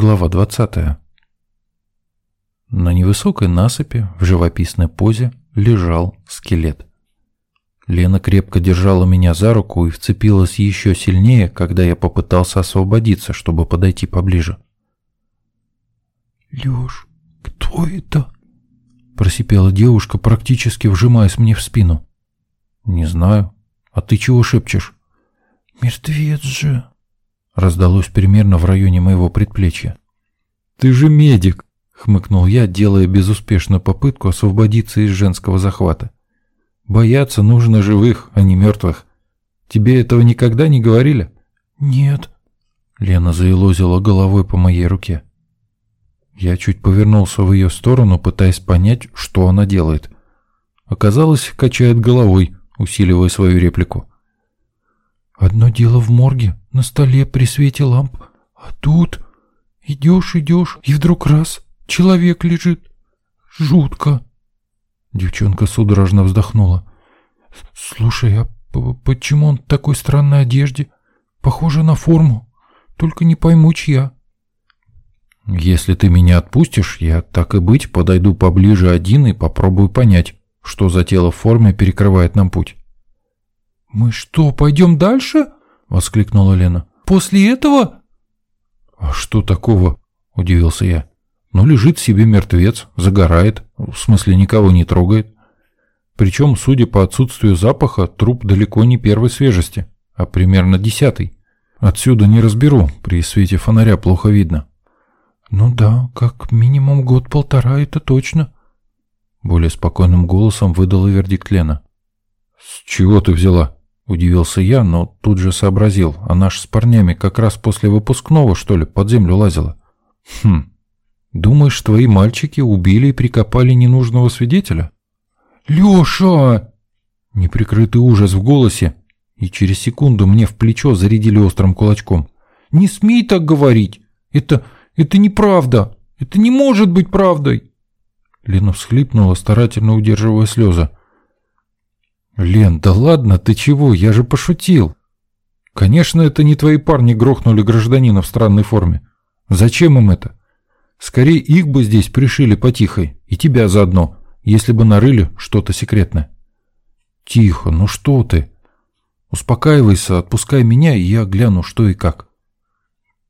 Глава 20. На невысокой насыпи в живописной позе лежал скелет. Лена крепко держала меня за руку и вцепилась еще сильнее, когда я попытался освободиться, чтобы подойти поближе. «Леш, кто это?» Просипела девушка, практически вжимаясь мне в спину. «Не знаю. А ты чего шепчешь?» «Мертвец же!» Раздалось примерно в районе моего предплечья. «Ты же медик!» — хмыкнул я, делая безуспешную попытку освободиться из женского захвата. Бояться нужно живых, а не мертвых. Тебе этого никогда не говорили? Нет. Лена заелозила головой по моей руке. Я чуть повернулся в ее сторону, пытаясь понять, что она делает. Оказалось, качает головой, усиливая свою реплику. Одно дело в морге, на столе при свете ламп, а тут идешь, идешь, и вдруг раз, человек лежит. Жутко. Девчонка судорожно вздохнула. «Слушай, а почему он в такой странной одежде? Похоже на форму. Только не пойму, чья». «Если ты меня отпустишь, я, так и быть, подойду поближе один и попробую понять, что за тело в форме перекрывает нам путь». «Мы что, пойдем дальше?» — воскликнула Лена. «После этого?» «А что такого?» — удивился я. Но лежит себе мертвец, загорает, в смысле никого не трогает. Причем, судя по отсутствию запаха, труп далеко не первой свежести, а примерно десятый. Отсюда не разберу, при свете фонаря плохо видно. «Ну да, как минимум год-полтора, это точно», — более спокойным голосом выдала вердикт Лена. «С чего ты взяла?» — удивился я, но тут же сообразил, она ж с парнями как раз после выпускного, что ли, под землю лазила. «Хм, Думаешь, твои мальчики убили и прикопали ненужного свидетеля? Леша! Неприкрытый ужас в голосе, и через секунду мне в плечо зарядили острым кулачком. Не смей так говорить! Это... это неправда! Это не может быть правдой! Лена всхлипнула, старательно удерживая слезы. «Лен, да ладно, ты чего? Я же пошутил!» «Конечно, это не твои парни грохнули гражданина в странной форме. Зачем им это? Скорее их бы здесь пришили потихой, и тебя заодно, если бы нарыли что-то секретное. Тихо, ну что ты? Успокаивайся, отпускай меня, и я гляну, что и как.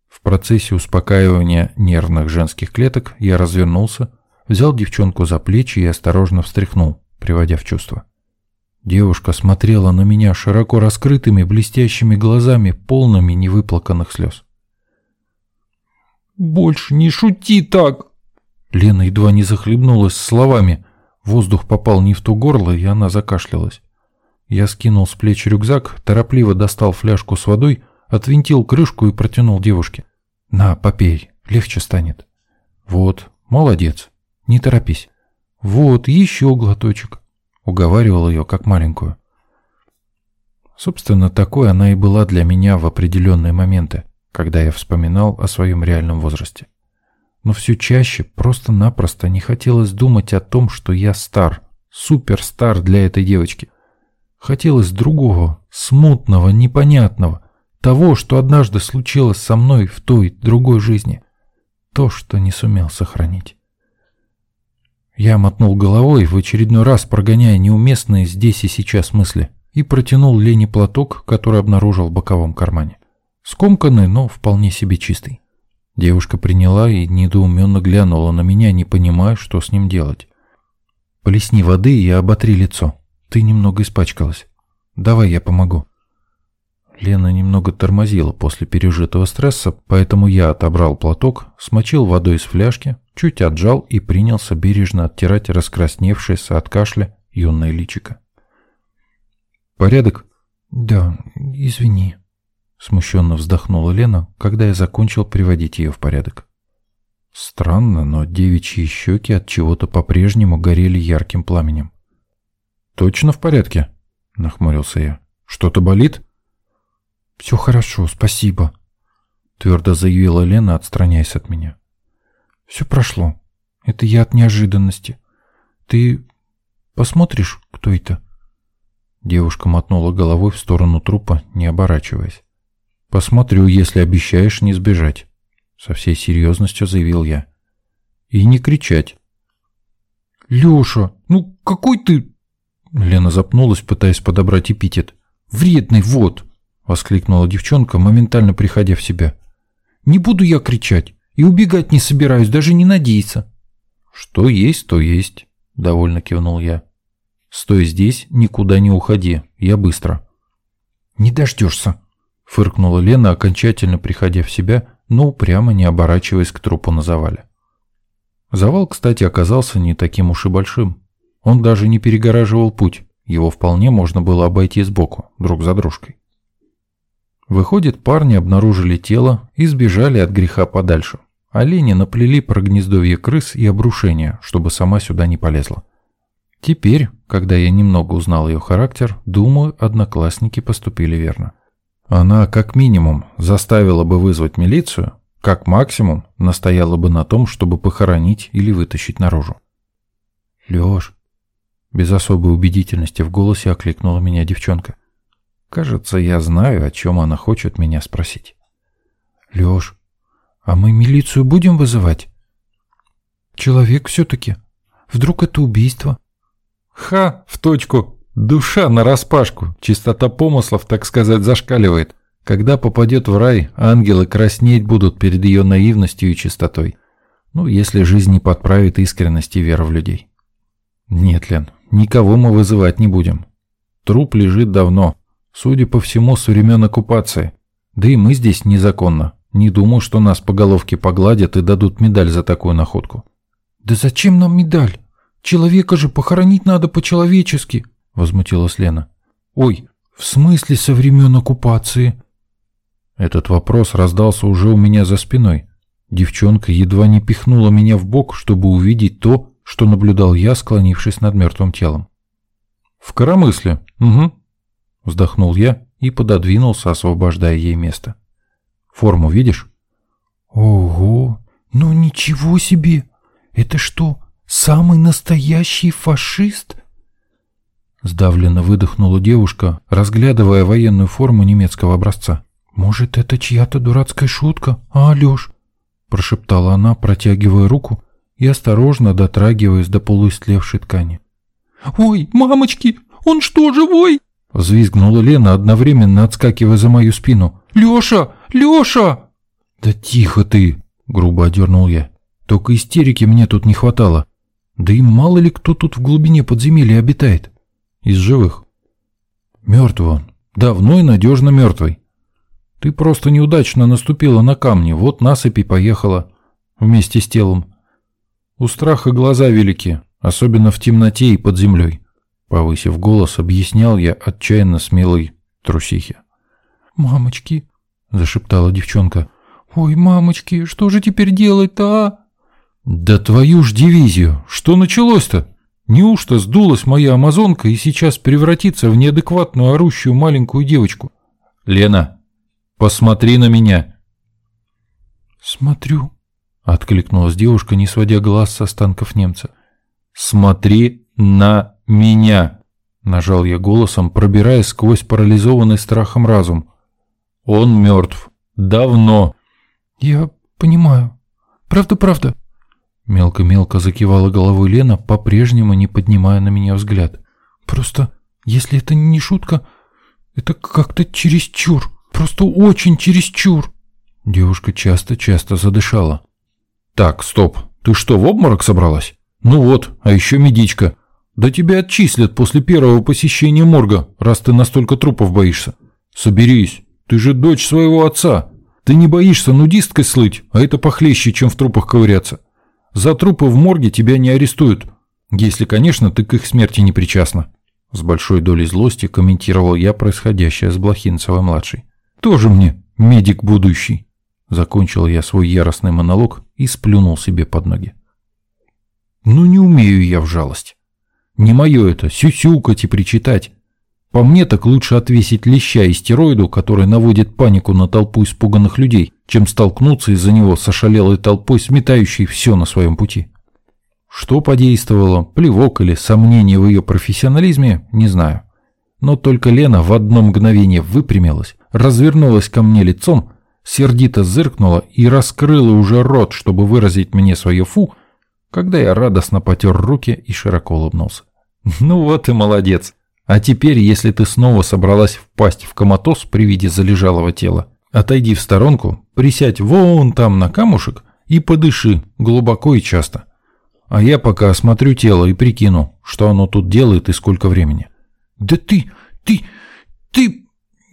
В процессе успокаивания нервных женских клеток я развернулся, взял девчонку за плечи и осторожно встряхнул, приводя в чувство. Девушка смотрела на меня широко раскрытыми блестящими глазами, полными невыплаканных слез. «Больше не шути так!» Лена едва не захлебнулась словами. Воздух попал не в то горло, и она закашлялась. Я скинул с плеч рюкзак, торопливо достал фляжку с водой, отвинтил крышку и протянул девушке. «На, попей, легче станет». «Вот, молодец, не торопись». «Вот, еще глоточек», — уговаривал ее как маленькую. Собственно, такой она и была для меня в определенные моменты когда я вспоминал о своем реальном возрасте. Но все чаще просто-напросто не хотелось думать о том, что я стар, суперстар для этой девочки. Хотелось другого, смутного, непонятного, того, что однажды случилось со мной в той другой жизни. То, что не сумел сохранить. Я мотнул головой, в очередной раз прогоняя неуместные здесь и сейчас мысли, и протянул Лене платок, который обнаружил в боковом кармане. Скомканный, но вполне себе чистый. Девушка приняла и недоуменно глянула на меня, не понимая, что с ним делать. «Плесни воды и оботри лицо. Ты немного испачкалась. Давай я помогу». Лена немного тормозила после пережитого стресса, поэтому я отобрал платок, смочил водой из фляжки, чуть отжал и принялся бережно оттирать раскрасневшееся от кашля юное личико. «Порядок?» «Да, извини», Смущенно вздохнула Лена, когда я закончил приводить ее в порядок. Странно, но девичьи щеки от чего-то по-прежнему горели ярким пламенем. «Точно в порядке?» — нахмурился я. «Что-то болит?» «Все хорошо, спасибо», — твердо заявила Лена, отстраняясь от меня. «Все прошло. Это я от неожиданности. Ты посмотришь, кто это?» Девушка мотнула головой в сторону трупа, не оборачиваясь. Посмотрю, если обещаешь не сбежать. Со всей серьезностью заявил я. И не кричать. Леша, ну какой ты... Лена запнулась, пытаясь подобрать эпитет. «Вредный, вот!» — воскликнула девчонка, моментально приходя в себя. «Не буду я кричать, и убегать не собираюсь, даже не надейся». «Что есть, то есть», — довольно кивнул я. «Стой здесь, никуда не уходи, я быстро». «Не дождешься», — фыркнула Лена, окончательно приходя в себя, но упрямо не оборачиваясь к трупу на завале. Завал, кстати, оказался не таким уж и большим. Он даже не перегораживал путь, его вполне можно было обойти сбоку, друг за дружкой. Выходит, парни обнаружили тело и сбежали от греха подальше. Олени наплели про гнездовье крыс и обрушение, чтобы сама сюда не полезла. Теперь, когда я немного узнал ее характер, думаю, одноклассники поступили верно. Она, как минимум, заставила бы вызвать милицию, как максимум, настояла бы на том, чтобы похоронить или вытащить наружу. «Лёш, без особой убедительности в голосе окликнула меня девчонка. Кажется, я знаю, о чем она хочет меня спросить. Лёш, а мы милицию будем вызывать? Человек все-таки. Вдруг это убийство? Ха, в точку. Душа нараспашку. Чистота помыслов, так сказать, зашкаливает. Когда попадет в рай, ангелы краснеть будут перед ее наивностью и чистотой. Ну, если жизнь не подправит искренность и веру в людей. Нет, Лен, Никого мы вызывать не будем. Труп лежит давно, судя по всему, с времен оккупации. Да и мы здесь незаконно. Не думаю, что нас по головке погладят и дадут медаль за такую находку. «Да зачем нам медаль? Человека же похоронить надо по-человечески», — возмутилась Лена. «Ой, в смысле со времен оккупации?» Этот вопрос раздался уже у меня за спиной. Девчонка едва не пихнула меня в бок, чтобы увидеть то, что наблюдал я, склонившись над мертвым телом. «В коромысле, угу», — вздохнул я и пододвинулся, освобождая ей место. «Форму видишь?» «Ого! Ну ничего себе! Это что, самый настоящий фашист?» Сдавленно выдохнула девушка, разглядывая военную форму немецкого образца. «Может, это чья-то дурацкая шутка, а, Алёш?» Прошептала она, протягивая руку и осторожно дотрагиваясь до полуистлевшей ткани. «Ой, мамочки, он что, живой?» Взвизгнула Лена, одновременно отскакивая за мою спину. «Леша! Леша!» «Да тихо ты!» — грубо одернул я. «Только истерики мне тут не хватало. Да и мало ли кто тут в глубине подземелья обитает. Из живых. Мертвый он. Давно и надежно мертвый. Ты просто неудачно наступила на камни, вот насыпь и поехала. Вместе с телом. У страха глаза велики, особенно в темноте и под землей. Повысив голос, объяснял я отчаянно смелой трусихе. «Мамочки!» – зашептала девчонка. «Ой, мамочки, что же теперь делать-то, а?» «Да твою ж дивизию! Что началось-то? Неужто сдулась моя амазонка и сейчас превратится в неадекватную орущую маленькую девочку? Лена, посмотри на меня!» «Смотрю», Откликнулась девушка, не сводя глаз с останков немца. «Смотри на меня!» Нажал я голосом, пробираясь сквозь парализованный страхом разум. «Он мертв. Давно!» «Я понимаю. Правда-правда?» Мелко-мелко закивала головой Лена, по-прежнему не поднимая на меня взгляд. «Просто, если это не шутка, это как-то чересчур. Просто очень чересчур!» Девушка часто-часто задышала. Так, стоп. Ты что, в обморок собралась? Ну вот, а еще медичка. Да тебя отчислят после первого посещения морга, раз ты настолько трупов боишься. Соберись. Ты же дочь своего отца. Ты не боишься нудисткой слыть, а это похлеще, чем в трупах ковыряться. За трупы в морге тебя не арестуют. Если, конечно, ты к их смерти не причастна. С большой долей злости комментировал я происходящее с Блохинцевой-младшей. Тоже мне медик будущий. Закончил я свой яростный монолог и сплюнул себе под ноги. Ну не умею я в жалость. Не мое это, сюсюкать и причитать. По мне так лучше отвесить леща и стероиду, который наводит панику на толпу испуганных людей, чем столкнуться из-за него с ошалелой толпой, сметающей все на своем пути. Что подействовало, плевок или сомнение в ее профессионализме, не знаю. Но только Лена в одно мгновение выпрямилась, развернулась ко мне лицом сердито зыркнула и раскрыла уже рот, чтобы выразить мне свое «фу», когда я радостно потер руки и широко улыбнулся. «Ну вот и молодец. А теперь, если ты снова собралась впасть в коматоз при виде залежалого тела, отойди в сторонку, присядь вон там на камушек и подыши глубоко и часто. А я пока осмотрю тело и прикину, что оно тут делает и сколько времени». «Да ты, ты, ты...»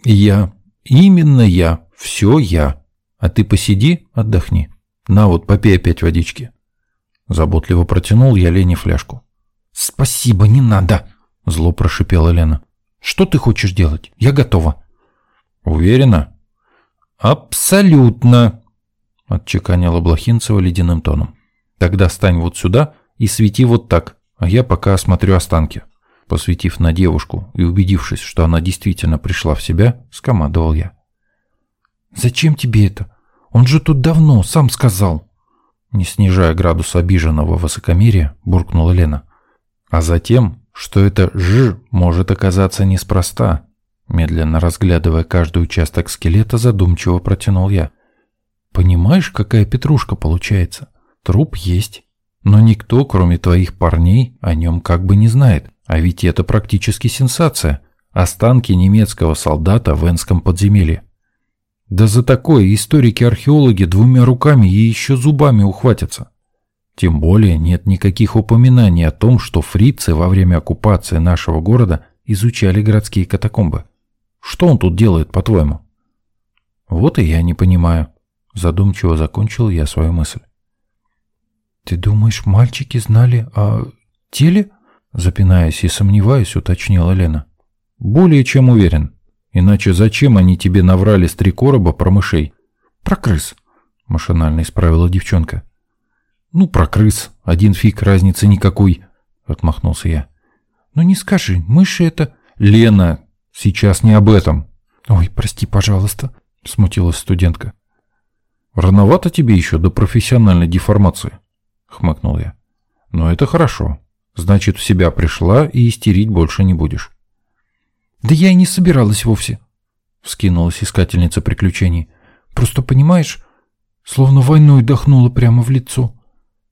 «Я, именно я, все я. А ты посиди, отдохни. На вот, попей опять водички». Заботливо протянул я Лене фляжку. «Спасибо, не надо!» Зло прошипела Лена. «Что ты хочешь делать? Я готова». «Уверена?» «Абсолютно!» Отчеканила Блохинцева ледяным тоном. «Тогда стань вот сюда и свети вот так, а я пока осмотрю останки». Посветив на девушку и убедившись, что она действительно пришла в себя, скомандовал я. «Зачем тебе это? Он же тут давно, сам сказал!» Не снижая градус обиженного высокомерия, буркнула Лена. «А затем, что это «ж» может оказаться неспроста», медленно разглядывая каждый участок скелета, задумчиво протянул я. «Понимаешь, какая петрушка получается? Труп есть, но никто, кроме твоих парней, о нем как бы не знает. А ведь это практически сенсация. Останки немецкого солдата в Энском подземелье. Да за такое историки-археологи двумя руками и еще зубами ухватятся. Тем более нет никаких упоминаний о том, что фрицы во время оккупации нашего города изучали городские катакомбы. Что он тут делает, по-твоему? Вот и я не понимаю. Задумчиво закончил я свою мысль. Ты думаешь, мальчики знали о теле? Запинаясь и сомневаясь, уточнила Лена. Более чем уверен. Иначе зачем они тебе наврали с три короба про мышей? Про крыс, машинально исправила девчонка. Ну, про крыс. Один фиг, разницы никакой, отмахнулся я. Ну не скажи, мыши это... Лена, сейчас не об этом. Ой, прости, пожалуйста, смутилась студентка. Рановато тебе еще до профессиональной деформации, хмыкнул я. Но это хорошо. Значит, в себя пришла и истерить больше не будешь. «Да я и не собиралась вовсе», — вскинулась искательница приключений. «Просто, понимаешь, словно войной дохнула прямо в лицо.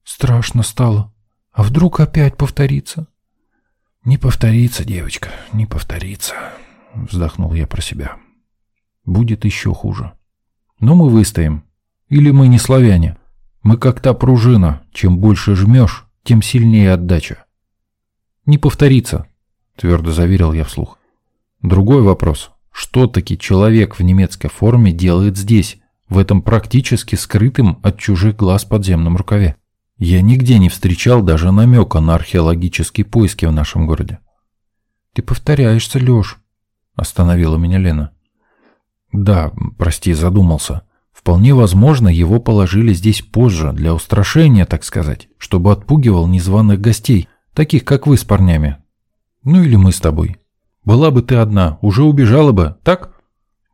Страшно стало. А вдруг опять повторится?» «Не повторится, девочка, не повторится», — вздохнул я про себя. «Будет еще хуже. Но мы выстоим. Или мы не славяне. Мы как та пружина. Чем больше жмешь, тем сильнее отдача». «Не повторится», — твердо заверил я вслух. Другой вопрос. Что таки человек в немецкой форме делает здесь, в этом практически скрытым от чужих глаз подземном рукаве? Я нигде не встречал даже намека на археологические поиски в нашем городе. «Ты повторяешься, Леш», — остановила меня Лена. «Да, прости, задумался. Вполне возможно, его положили здесь позже, для устрашения, так сказать, чтобы отпугивал незваных гостей, таких как вы с парнями. Ну или мы с тобой. Была бы ты одна, уже убежала бы, так?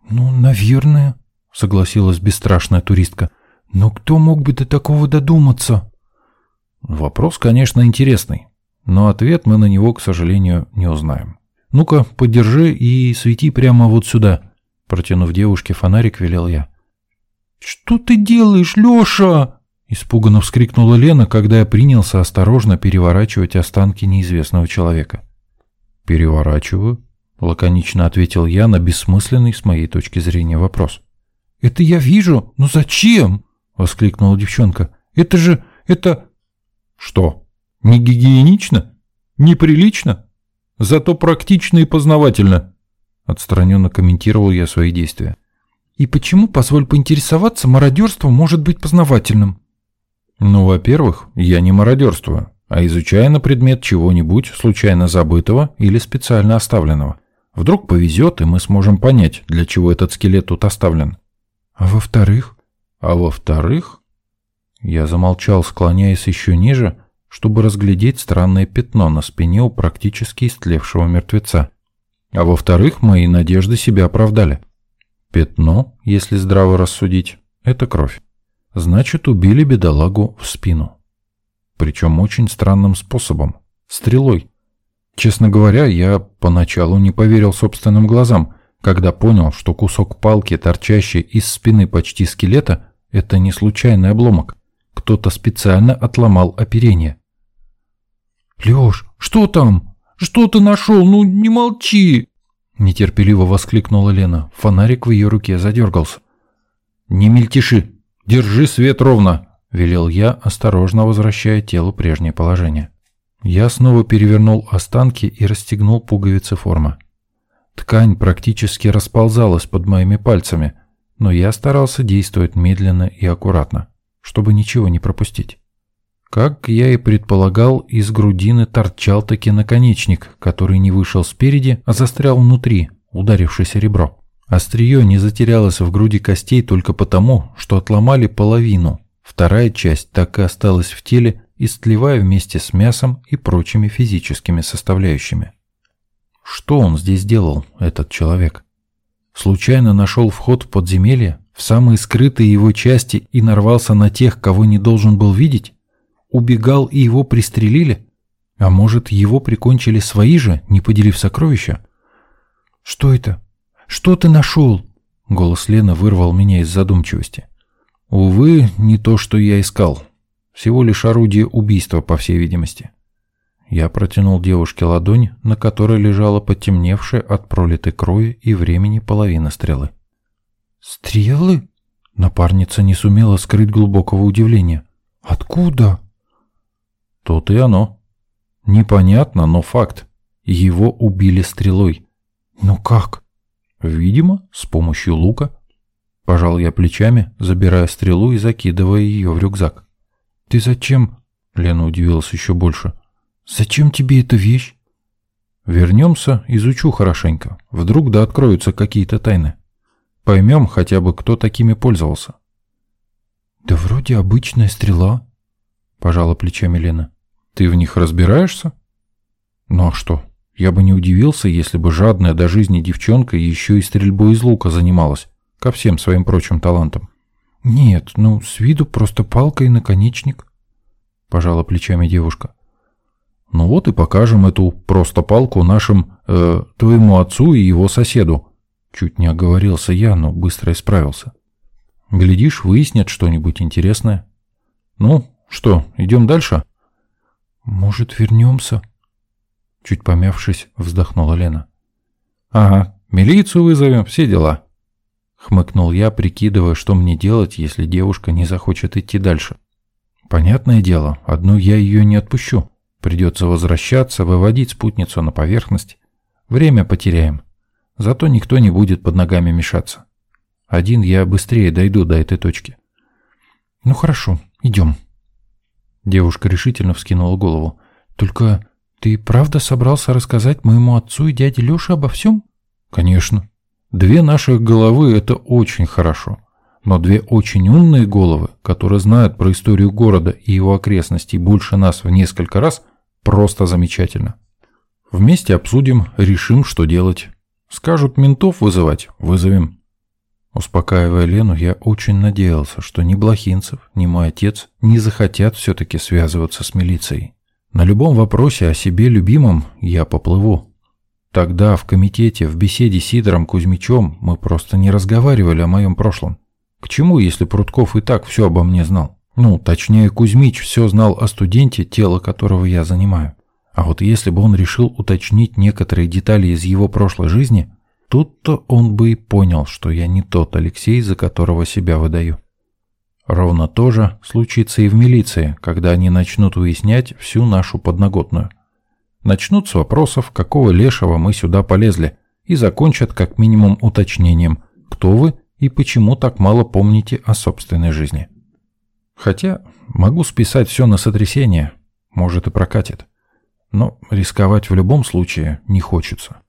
Ну, наверное, согласилась бесстрашная туристка. Но кто мог бы до такого додуматься? Вопрос, конечно, интересный, но ответ мы на него, к сожалению, не узнаем. Ну-ка, подержи и свети прямо вот сюда. Протянув девушке фонарик, велел я. «Что ты делаешь, Леша?» Испуганно вскрикнула Лена, когда я принялся осторожно переворачивать останки неизвестного человека. «Переворачиваю», — лаконично ответил я на бессмысленный с моей точки зрения вопрос. «Это я вижу, но зачем?» — воскликнула девчонка. «Это же... это...» «Что? Не гигиенично? Неприлично? Зато практично и познавательно», — отстраненно комментировал я свои действия. «И почему, позволь поинтересоваться, мародерство может быть познавательным?» «Ну, во-первых, я не мародерствую а изучая на предмет чего-нибудь случайно забытого или специально оставленного. Вдруг повезет, и мы сможем понять, для чего этот скелет тут оставлен. А во-вторых? А во-вторых? Я замолчал, склоняясь еще ниже, чтобы разглядеть странное пятно на спине у практически истлевшего мертвеца. А во-вторых, мои надежды себя оправдали. Пятно, если здраво рассудить, это кровь. Значит, убили бедолагу в спину причем очень странным способом – стрелой. Честно говоря, я поначалу не поверил собственным глазам, когда понял, что кусок палки, торчащий из спины почти скелета, это не случайный обломок. Кто-то специально отломал оперение. «Лёш, что там? Что ты нашел? Ну, не молчи!» Нетерпеливо воскликнула Лена. Фонарик в ее руке задергался. «Не мельтеши! Держи свет ровно!» – велел я, осторожно возвращая телу прежнее положение. Я снова перевернул останки и расстегнул пуговицы формы. Ткань практически расползалась под моими пальцами, но я старался действовать медленно и аккуратно, чтобы ничего не пропустить. Как я и предполагал, из грудины торчал таки наконечник, который не вышел спереди, а застрял внутри, ударившись ребро. Острие не затерялось в груди костей только потому, что отломали половину. Вторая часть так и осталась в теле, истлевая вместе с мясом и прочими физическими составляющими. Что он здесь делал, этот человек? Случайно нашел вход в подземелье, в самые скрытые его части и нарвался на тех, кого не должен был видеть? Убегал и его пристрелили? А может, его прикончили свои же, не поделив сокровища? «Что это? Что ты нашел?» Голос Лены вырвал меня из задумчивости. «Увы, не то, что я искал. Всего лишь орудие убийства, по всей видимости». Я протянул девушке ладонь, на которой лежала потемневшая от пролитой крови и времени половина стрелы. «Стрелы?» Напарница не сумела скрыть глубокого удивления. «Откуда?» Тут и оно. Непонятно, но факт. Его убили стрелой. Ну как? Видимо, с помощью лука. Пожал я плечами, забирая стрелу и закидывая ее в рюкзак. Ты зачем? Лена удивилась еще больше. Зачем тебе эта вещь? Вернемся, изучу хорошенько. Вдруг да откроются какие-то тайны. Поймем хотя бы, кто такими пользовался. Да вроде обычная стрела, пожала плечами Лена. Ты в них разбираешься? Ну а что? Я бы не удивился, если бы жадная до жизни девчонка еще и стрельбой из лука занималась, ко всем своим прочим талантам. Нет, ну, с виду просто палка и наконечник, пожала плечами девушка. Ну вот и покажем эту просто палку нашим, э, твоему отцу и его соседу. Чуть не оговорился я, но быстро исправился. Глядишь, выяснят что-нибудь интересное. Ну, что, идем дальше? Может, вернемся? Чуть помявшись, вздохнула Лена. Ага, милицию вызовем, все дела. Хмыкнул я, прикидывая, что мне делать, если девушка не захочет идти дальше. Понятное дело, одну я ее не отпущу. Придется возвращаться, выводить спутницу на поверхность. Время потеряем. Зато никто не будет под ногами мешаться. Один я быстрее дойду до этой точки. Ну хорошо, идем. Девушка решительно вскинула голову. «Только ты правда собрался рассказать моему отцу и дяде Леше обо всем?» «Конечно. Две наших головы – это очень хорошо. Но две очень умные головы, которые знают про историю города и его окрестностей больше нас в несколько раз, просто замечательно. Вместе обсудим, решим, что делать. Скажут ментов вызывать – вызовем. Успокаивая Лену, я очень надеялся, что ни Блохинцев, ни мой отец не захотят все-таки связываться с милицией. На любом вопросе о себе любимом я поплыву. Тогда в комитете, в беседе с Сидором Кузьмичем мы просто не разговаривали о моем прошлом. К чему, если Прутков и так все обо мне знал? Ну, точнее, Кузьмич все знал о студенте, тело которого я занимаю. А вот если бы он решил уточнить некоторые детали из его прошлой жизни, Тут-то он бы и понял, что я не тот Алексей, за которого себя выдаю. Ровно то же случится и в милиции, когда они начнут выяснять всю нашу подноготную. Начнут с вопросов, какого лешего мы сюда полезли, и закончат как минимум уточнением, кто вы и почему так мало помните о собственной жизни. Хотя могу списать все на сотрясение, может и прокатит. Но рисковать в любом случае не хочется.